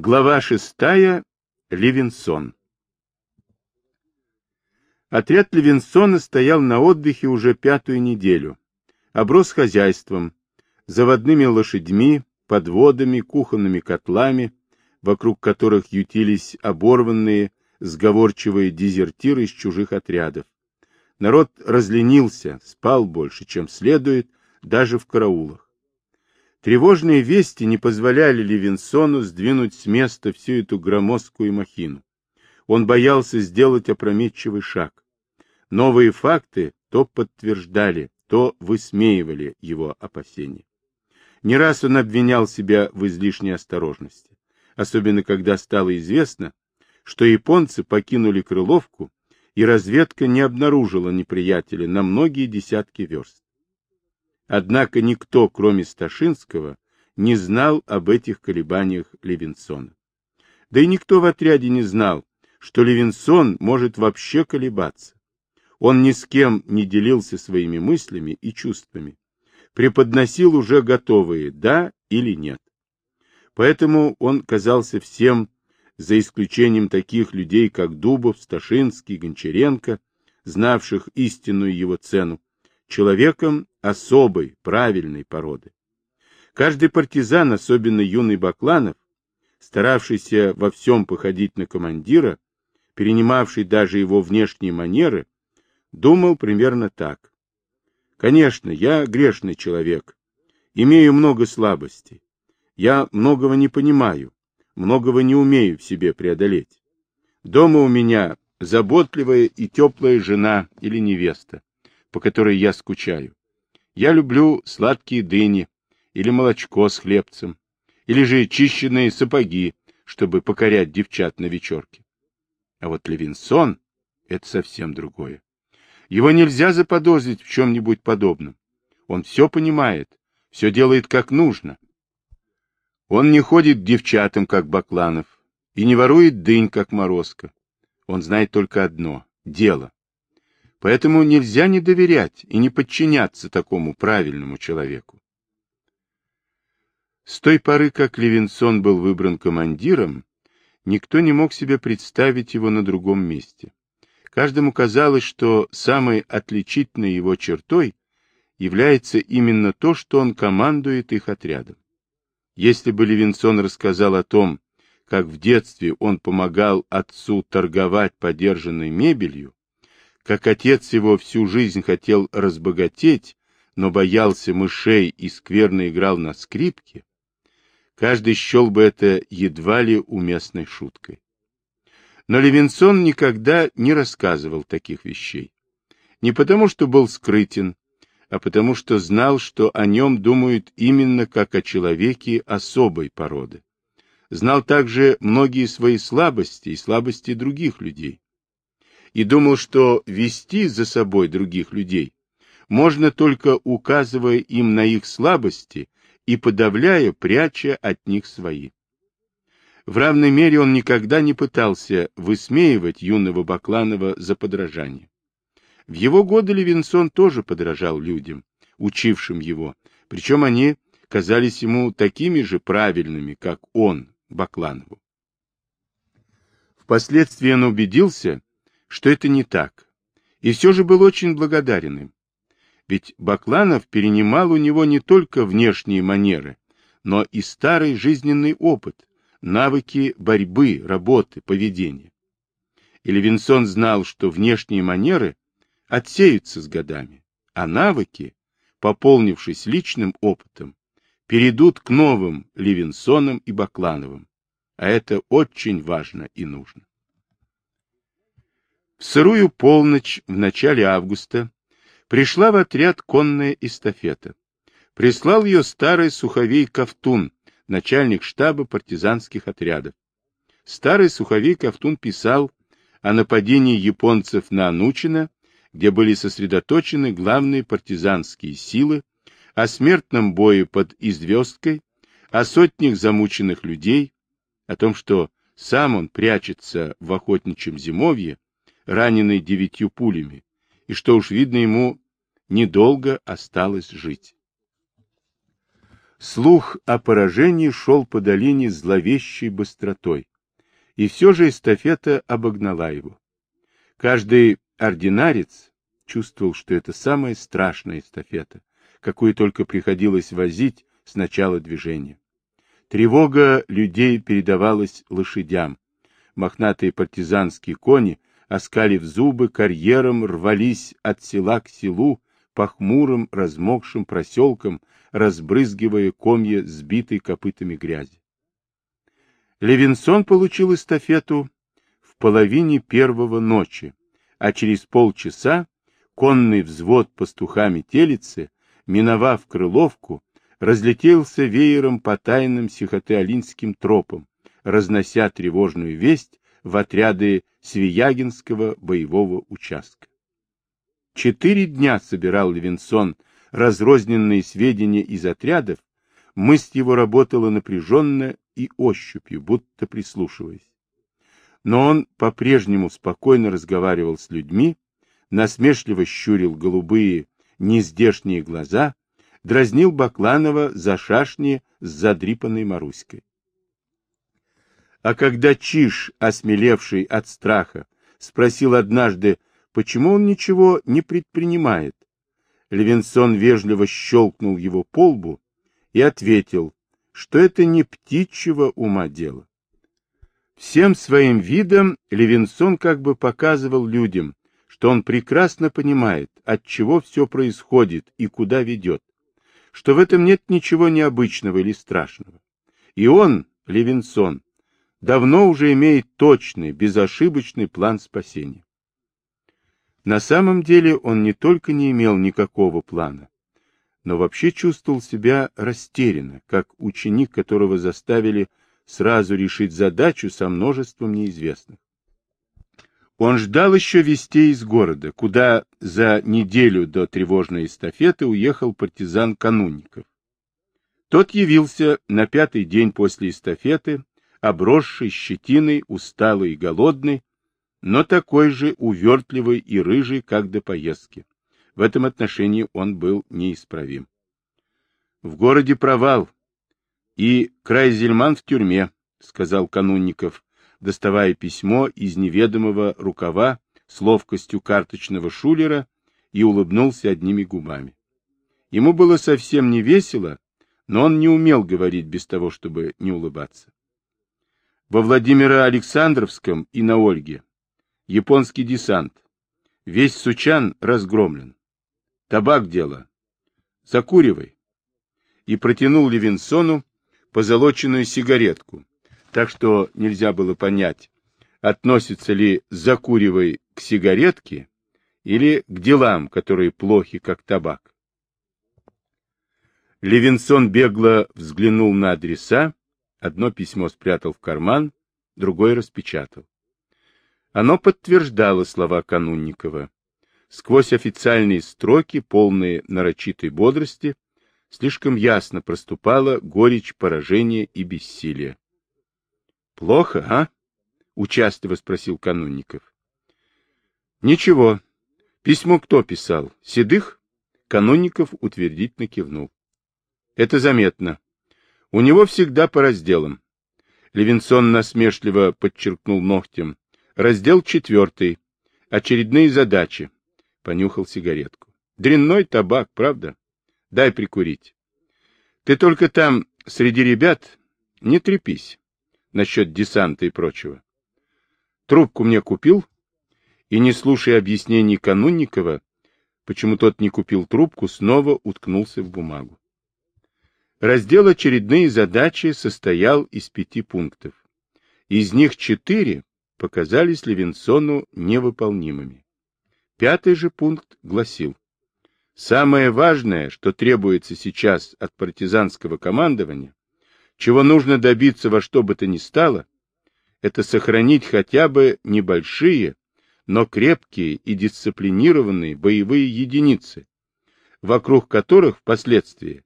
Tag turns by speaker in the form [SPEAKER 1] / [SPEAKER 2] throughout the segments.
[SPEAKER 1] Глава шестая. Левинсон. Отряд Левинсона стоял на отдыхе уже пятую неделю. Оброс хозяйством, заводными лошадьми, подводами, кухонными котлами, вокруг которых ютились оборванные, сговорчивые дезертиры из чужих отрядов. Народ разленился, спал больше, чем следует, даже в караулах. Тревожные вести не позволяли Левинсону сдвинуть с места всю эту громоздкую махину. Он боялся сделать опрометчивый шаг. Новые факты то подтверждали, то высмеивали его опасения. Не раз он обвинял себя в излишней осторожности, особенно когда стало известно, что японцы покинули Крыловку, и разведка не обнаружила неприятеля на многие десятки верст. Однако никто, кроме Сташинского, не знал об этих колебаниях Левинсона. Да и никто в отряде не знал, что Левинсон может вообще колебаться. Он ни с кем не делился своими мыслями и чувствами, преподносил уже готовые «да» или «нет». Поэтому он казался всем, за исключением таких людей, как Дубов, Сташинский, Гончаренко, знавших истинную его цену, человеком особой, правильной породы. Каждый партизан, особенно юный Бакланов, старавшийся во всем походить на командира, перенимавший даже его внешние манеры, думал примерно так. Конечно, я грешный человек, имею много слабостей. Я многого не понимаю, многого не умею в себе преодолеть. Дома у меня заботливая и теплая жена или невеста по которой я скучаю. Я люблю сладкие дыни или молочко с хлебцем, или же чищенные сапоги, чтобы покорять девчат на вечерке. А вот Левинсон — это совсем другое. Его нельзя заподозрить в чем-нибудь подобном. Он все понимает, все делает как нужно. Он не ходит к девчатам, как Бакланов, и не ворует дынь, как Морозко. Он знает только одно — дело. Поэтому нельзя не доверять и не подчиняться такому правильному человеку. С той поры, как Левинсон был выбран командиром, никто не мог себе представить его на другом месте. Каждому казалось, что самой отличительной его чертой является именно то, что он командует их отрядом. Если бы Левинсон рассказал о том, как в детстве он помогал отцу торговать подержанной мебелью, как отец его всю жизнь хотел разбогатеть, но боялся мышей и скверно играл на скрипке, каждый счел бы это едва ли уместной шуткой. Но Левинсон никогда не рассказывал таких вещей. Не потому, что был скрытен, а потому, что знал, что о нем думают именно как о человеке особой породы. Знал также многие свои слабости и слабости других людей и думал, что вести за собой других людей можно только указывая им на их слабости и подавляя, пряча от них свои. В равной мере он никогда не пытался высмеивать юного Бакланова за подражание. В его годы Левинсон тоже подражал людям, учившим его, причем они казались ему такими же правильными, как он, Бакланову. Впоследствии он убедился, что это не так, и все же был очень благодарен им. Ведь Бакланов перенимал у него не только внешние манеры, но и старый жизненный опыт, навыки борьбы, работы, поведения. И Левинсон знал, что внешние манеры отсеются с годами, а навыки, пополнившись личным опытом, перейдут к новым Левинсонам и Баклановым, а это очень важно и нужно. В сырую полночь в начале августа пришла в отряд конная эстафета. Прислал ее старый суховей Ковтун, начальник штаба партизанских отрядов. Старый суховей Ковтун писал о нападении японцев на Анучино, где были сосредоточены главные партизанские силы, о смертном бое под Известкой, о сотнях замученных людей, о том, что сам он прячется в охотничьем зимовье, раненый девятью пулями, и что уж видно ему недолго осталось жить. Слух о поражении шел по долине зловещей быстротой, и все же эстафета обогнала его. Каждый ординарец чувствовал, что это самая страшная эстафета, какую только приходилось возить с начала движения. Тревога людей передавалась лошадям. Мохнатые партизанские кони, оскалив зубы, карьером рвались от села к селу по хмурым, размокшим проселкам, разбрызгивая комья сбитой копытами грязи. Левинсон получил эстафету в половине первого ночи, а через полчаса конный взвод пастухами телицы, миновав Крыловку, разлетелся веером по тайным сихотеолинским тропам, разнося тревожную весть в отряды Свиягинского боевого участка. Четыре дня собирал Левинсон разрозненные сведения из отрядов, мысль его работала напряженно и ощупью, будто прислушиваясь. Но он по-прежнему спокойно разговаривал с людьми, насмешливо щурил голубые, нездешние глаза, дразнил Бакланова за шашни с задрипанной Маруськой. А когда Чиш, осмелевший от страха, спросил однажды, почему он ничего не предпринимает, Левинсон вежливо щелкнул его по лбу и ответил, что это не птичьего ума дело. Всем своим видом Левинсон как бы показывал людям, что он прекрасно понимает, от чего все происходит и куда ведет, что в этом нет ничего необычного или страшного. И он, Левинсон, давно уже имеет точный, безошибочный план спасения. На самом деле он не только не имел никакого плана, но вообще чувствовал себя растерянно, как ученик, которого заставили сразу решить задачу со множеством неизвестных. Он ждал еще вестей из города, куда за неделю до тревожной эстафеты уехал партизан Канунников. Тот явился на пятый день после эстафеты, обросший щетиной, усталый и голодный, но такой же увертливый и рыжий, как до поездки. В этом отношении он был неисправим. В городе провал, и Крайзельман в тюрьме, сказал Канунников, доставая письмо из неведомого рукава с ловкостью карточного шулера и улыбнулся одними губами. Ему было совсем не весело, но он не умел говорить без того, чтобы не улыбаться. Во Владимиро-Александровском и на Ольге японский десант. Весь Сучан разгромлен. Табак дело. Закуривай. И протянул Левинсону позолоченную сигаретку, так что нельзя было понять, относится ли закуривай к сигаретке или к делам, которые плохи, как табак. Левинсон бегло взглянул на адреса, одно письмо спрятал в карман, другое распечатал. Оно подтверждало слова Канунникова. Сквозь официальные строки, полные нарочитой бодрости, слишком ясно проступала горечь поражения и бессилия. — Плохо, а? — участливо спросил Канунников. — Ничего. Письмо кто писал? Седых? Канунников утвердительно кивнул. — Это заметно. У него всегда по разделам. Левинсон насмешливо подчеркнул ногтем. Раздел четвертый. Очередные задачи. Понюхал сигаретку. Дрянной табак, правда? Дай прикурить. Ты только там, среди ребят, не трепись насчет десанта и прочего. Трубку мне купил, и, не слушая объяснений Канунникова, почему тот не купил трубку, снова уткнулся в бумагу. Раздел «Очередные задачи» состоял из пяти пунктов. Из них четыре показались Левинсону невыполнимыми. Пятый же пункт гласил, самое важное, что требуется сейчас от партизанского командования, чего нужно добиться во что бы то ни стало, это сохранить хотя бы небольшие, но крепкие и дисциплинированные боевые единицы, вокруг которых впоследствии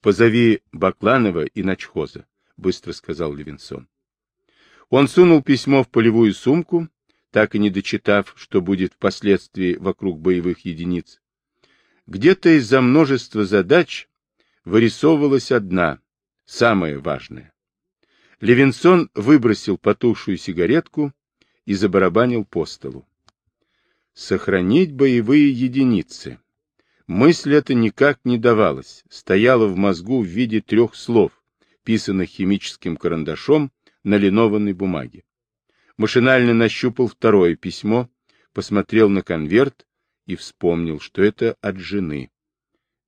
[SPEAKER 1] «Позови Бакланова и Ночхоза», — быстро сказал Левинсон. Он сунул письмо в полевую сумку, так и не дочитав, что будет впоследствии вокруг боевых единиц. Где-то из-за множества задач вырисовывалась одна, самая важная. Левинсон выбросил потухшую сигаретку и забарабанил по столу. Сохранить боевые единицы. Мысль эта никак не давалась, стояла в мозгу в виде трех слов, писанных химическим карандашом на линованной бумаге. Машинально нащупал второе письмо, посмотрел на конверт и вспомнил, что это от жены.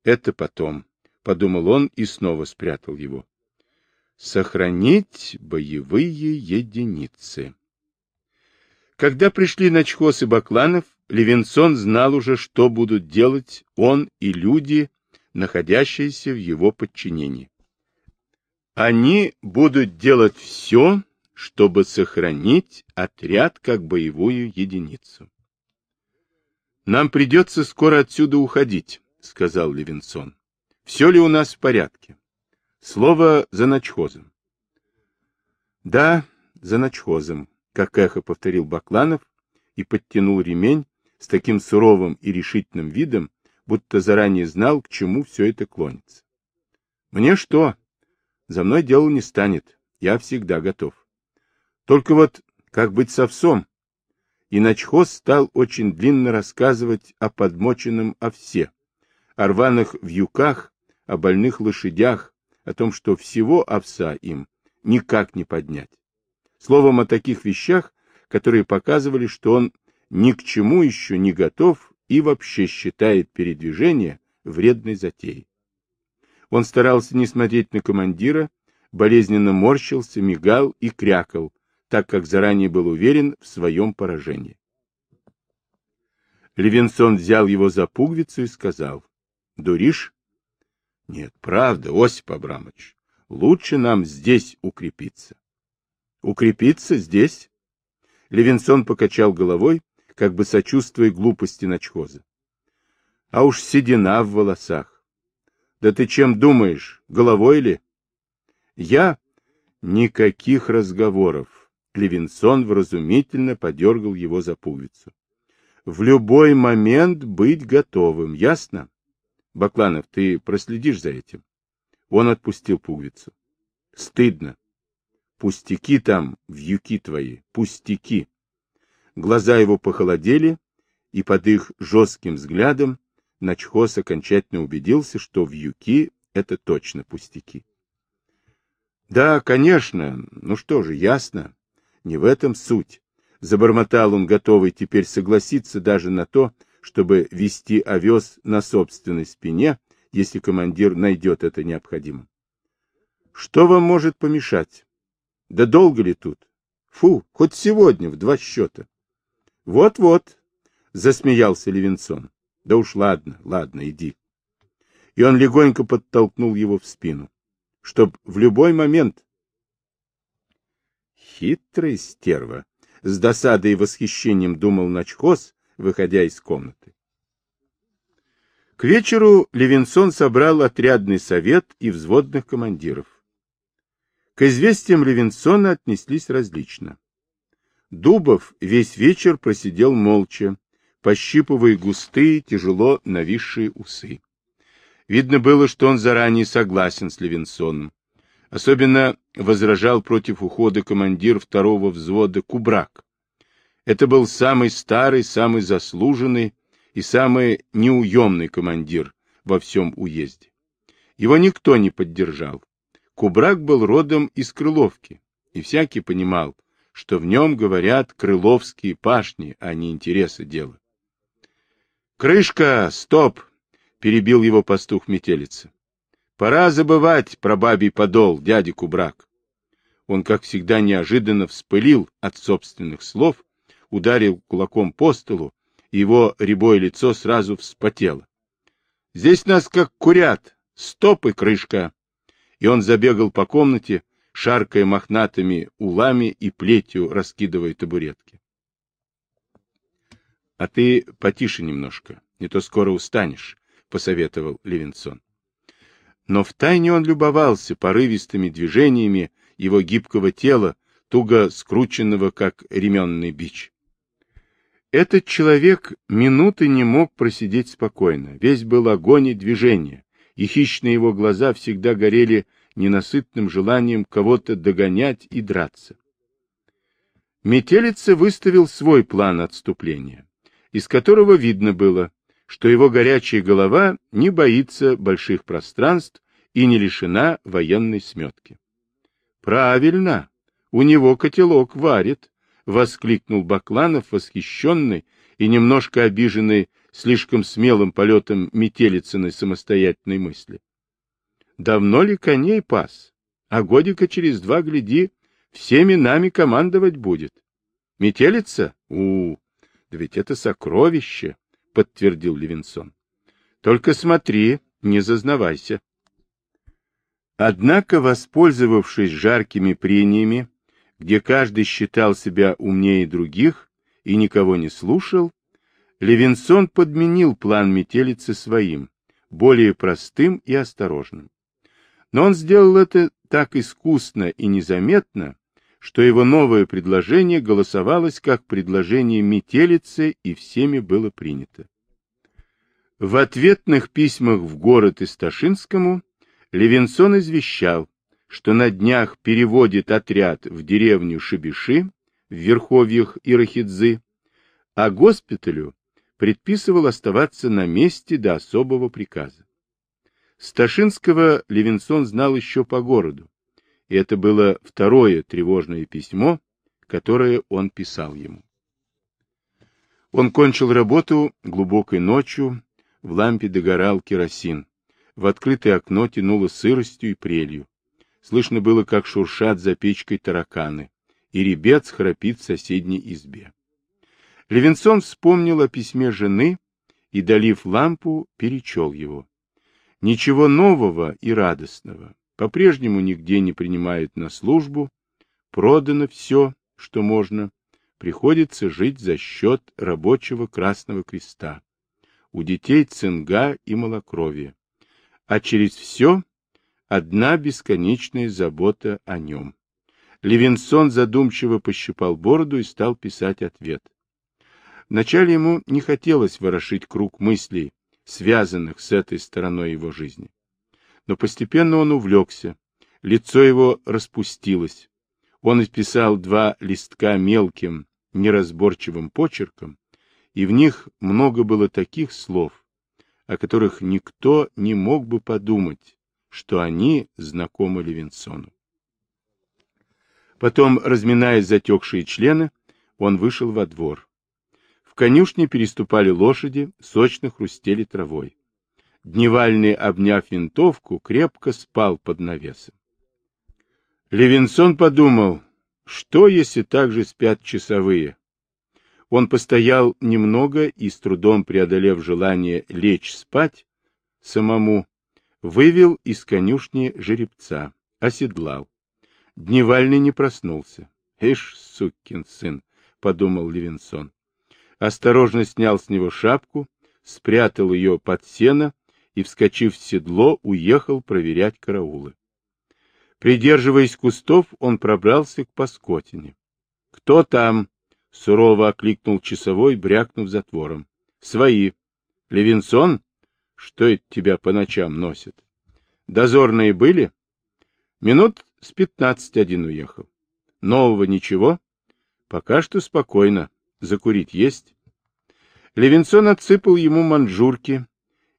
[SPEAKER 1] Это потом, — подумал он и снова спрятал его. Сохранить боевые единицы. Когда пришли Ночхоз и Бакланов, Левинсон знал уже, что будут делать он и люди, находящиеся в его подчинении. Они будут делать все, чтобы сохранить отряд как боевую единицу. «Нам придется скоро отсюда уходить», — сказал Левинсон. «Все ли у нас в порядке?» Слово за ночхозом. «Да, за ночхозом», — как эхо повторил Бакланов и подтянул ремень, с таким суровым и решительным видом, будто заранее знал, к чему все это клонится. Мне что? За мной дело не станет. Я всегда готов. Только вот как быть с овсом? И начхоз стал очень длинно рассказывать о подмоченном овсе, о рваных вьюках, о больных лошадях, о том, что всего овса им никак не поднять. Словом, о таких вещах, которые показывали, что он ни к чему еще не готов и вообще считает передвижение вредной затеей. Он старался не смотреть на командира, болезненно морщился, мигал и крякал, так как заранее был уверен в своем поражении. Левинсон взял его за пуговицу и сказал, — Дуришь? — Нет, правда, Осип Абрамович, лучше нам здесь укрепиться. — Укрепиться здесь? Левинсон покачал головой как бы сочувствуя глупости ночхоза. А уж седина в волосах. Да ты чем думаешь, головой ли? Я? Никаких разговоров. Левинсон вразумительно подергал его за пуговицу. В любой момент быть готовым, ясно? Бакланов, ты проследишь за этим? Он отпустил пуговицу. Стыдно. Пустяки там, вьюки твои, пустяки. Глаза его похолодели, и под их жестким взглядом Начхос окончательно убедился, что в юки это точно пустяки. Да, конечно, ну что же, ясно, не в этом суть. Забормотал он, готовый теперь согласиться даже на то, чтобы вести овес на собственной спине, если командир найдет это необходимым. Что вам может помешать? Да долго ли тут? Фу, хоть сегодня в два счета. Вот-вот, засмеялся Левинсон. Да уж ладно, ладно, иди. И он легонько подтолкнул его в спину, чтоб в любой момент... Хитрая стерва, с досадой и восхищением думал Ночхоз, выходя из комнаты. К вечеру Левинсон собрал отрядный совет и взводных командиров. К известиям Левинсона отнеслись различно. Дубов весь вечер просидел молча, пощипывая густые, тяжело нависшие усы. Видно было, что он заранее согласен с Левинсоном. Особенно возражал против ухода командир второго взвода Кубрак. Это был самый старый, самый заслуженный и самый неуемный командир во всем уезде. Его никто не поддержал. Кубрак был родом из Крыловки, и всякий понимал, что в нем говорят крыловские пашни, а не интересы дела. «Крышка, стоп!» — перебил его пастух метелица. «Пора забывать про бабий подол, дядя Кубрак». Он, как всегда, неожиданно вспылил от собственных слов, ударил кулаком по столу, и его рябое лицо сразу вспотело. «Здесь нас как курят! Стоп и крышка!» И он забегал по комнате, шаркая мохнатыми улами и плетью раскидывая табуретки. — А ты потише немножко, не то скоро устанешь, — посоветовал Левинсон. Но втайне он любовался порывистыми движениями его гибкого тела, туго скрученного, как ременный бич. Этот человек минуты не мог просидеть спокойно, весь был огонь и движение, и хищные его глаза всегда горели ненасытным желанием кого-то догонять и драться. Метелица выставил свой план отступления, из которого видно было, что его горячая голова не боится больших пространств и не лишена военной сметки. Правильно, у него котелок варит, — воскликнул Бакланов, восхищенный и немножко обиженный слишком смелым полетом метелицыной самостоятельной мысли. Давно ли коней пас? А годика через два, гляди, всеми нами командовать будет. Метелица? У, да ведь это сокровище, — подтвердил Левинсон. Только смотри, не зазнавайся. Однако, воспользовавшись жаркими прениями, где каждый считал себя умнее других и никого не слушал, Левинсон подменил план метелицы своим, более простым и осторожным. Но он сделал это так искусно и незаметно, что его новое предложение голосовалось как предложение метелицы и всеми было принято. В ответных письмах в город Исташинскому Левинсон извещал, что на днях переводит отряд в деревню Шибиши в верховьях Ирахидзы, а госпиталю предписывал оставаться на месте до особого приказа. Сташинского Левинсон знал еще по городу, и это было второе тревожное письмо, которое он писал ему. Он кончил работу глубокой ночью, в лампе догорал керосин, в открытое окно тянуло сыростью и прелью. Слышно было, как шуршат за печкой тараканы, и ребец храпит в соседней избе. Левинсон вспомнил о письме жены и, долив лампу, перечел его. Ничего нового и радостного. По-прежнему нигде не принимают на службу. Продано все, что можно. Приходится жить за счет рабочего Красного Креста. У детей цинга и малокровие. А через все одна бесконечная забота о нем. Левинсон задумчиво пощипал бороду и стал писать ответ. Вначале ему не хотелось ворошить круг мыслей, связанных с этой стороной его жизни. Но постепенно он увлекся, лицо его распустилось. Он исписал два листка мелким, неразборчивым почерком, и в них много было таких слов, о которых никто не мог бы подумать, что они знакомы Левинсону. Потом, разминая затекшие члены, он вышел во двор. В конюшне переступали лошади, сочно хрустели травой. Дневальный, обняв винтовку, крепко спал под навесом. Левинсон подумал, что если так же спят часовые? Он постоял немного и, с трудом преодолев желание лечь спать, самому Вывел из конюшни жеребца, оседлал. Дневальный не проснулся. «Ишь, сукин сын!» — подумал Левинсон. Осторожно снял с него шапку, спрятал ее под сено и, вскочив в седло, уехал проверять караулы. Придерживаясь кустов, он пробрался к Паскотине. — Кто там? — сурово окликнул часовой, брякнув затвором. — Свои. — Левинсон? Что это тебя по ночам носит? Дозорные были? Минут с пятнадцать один уехал. Нового ничего? Пока что спокойно. Закурить есть? Левинсон отсыпал ему манжурки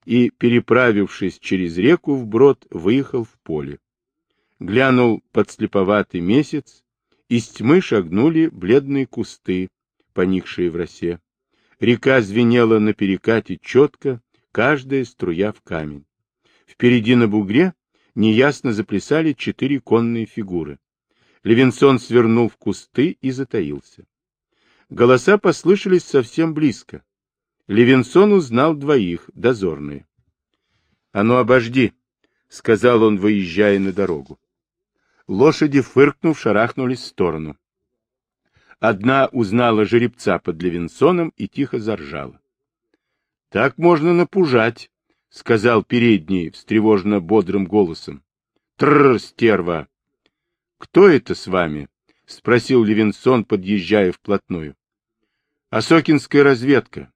[SPEAKER 1] и, переправившись через реку вброд, выехал в поле. Глянул подслеповатый месяц, из тьмы шагнули бледные кусты, поникшие в росе. Река звенела на перекате четко, каждая струя в камень. Впереди на бугре неясно заплясали четыре конные фигуры. Левинсон свернул в кусты и затаился. Голоса послышались совсем близко. Левинсон узнал двоих, дозорные. — А ну, обожди! — сказал он, выезжая на дорогу. Лошади, фыркнув, шарахнулись в сторону. Одна узнала жеребца под Левинсоном и тихо заржала. Так можно напужать, — сказал передний встревоженно бодрым голосом. — Тррр, стерва! — Кто это с вами? — спросил Левинсон, подъезжая вплотную. — Осокинская разведка.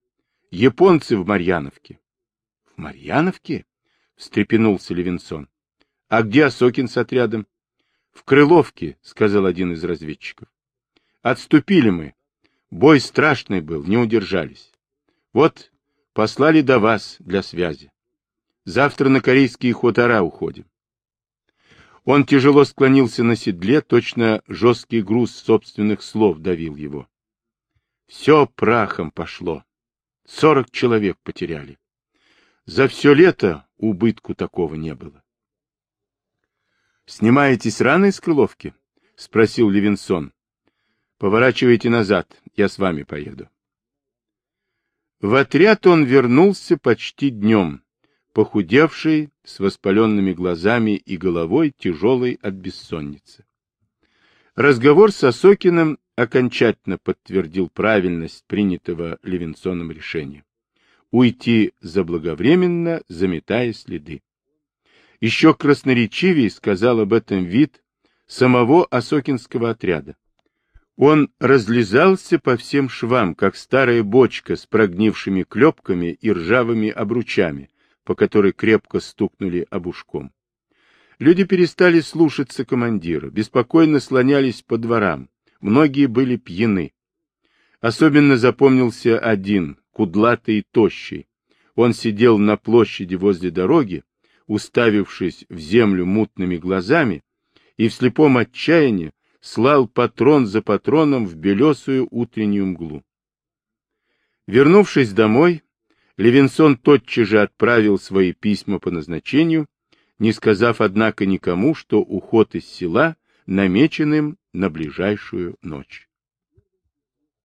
[SPEAKER 1] Японцы в Марьяновке. — В Марьяновке? встрепенулся Левинсон. — А где Осокин с отрядом? — В Крыловке, — сказал один из разведчиков. — Отступили мы. Бой страшный был, не удержались. Вот послали до вас для связи. Завтра на корейские хутора уходим. Он тяжело склонился на седле, точно жесткий груз собственных слов давил его. Все прахом пошло. Сорок человек потеряли. За все лето убытку такого не было. «Снимаетесь рано из Крыловки?» — спросил Левинсон. «Поворачивайте назад, я с вами поеду». В отряд он вернулся почти днем, похудевший, с воспаленными глазами и головой, тяжелой от бессонницы. Разговор с Осокиным окончательно подтвердил правильность принятого Левинсоном решения. Уйти заблаговременно, заметая следы. Еще красноречивее сказал об этом вид самого Осокинского отряда. Он разлезался по всем швам, как старая бочка с прогнившими клепками и ржавыми обручами, по которой крепко стукнули обушком. Люди перестали слушаться командира, беспокойно слонялись по дворам, многие были пьяны. Особенно запомнился один, кудлатый и тощий. Он сидел на площади возле дороги, уставившись в землю мутными глазами, и в слепом отчаянии слал патрон за патроном в белесую утреннюю мглу. Вернувшись домой, Левинсон тотчас же отправил свои письма по назначению, не сказав, однако, никому, что уход из села намечен им на ближайшую ночь.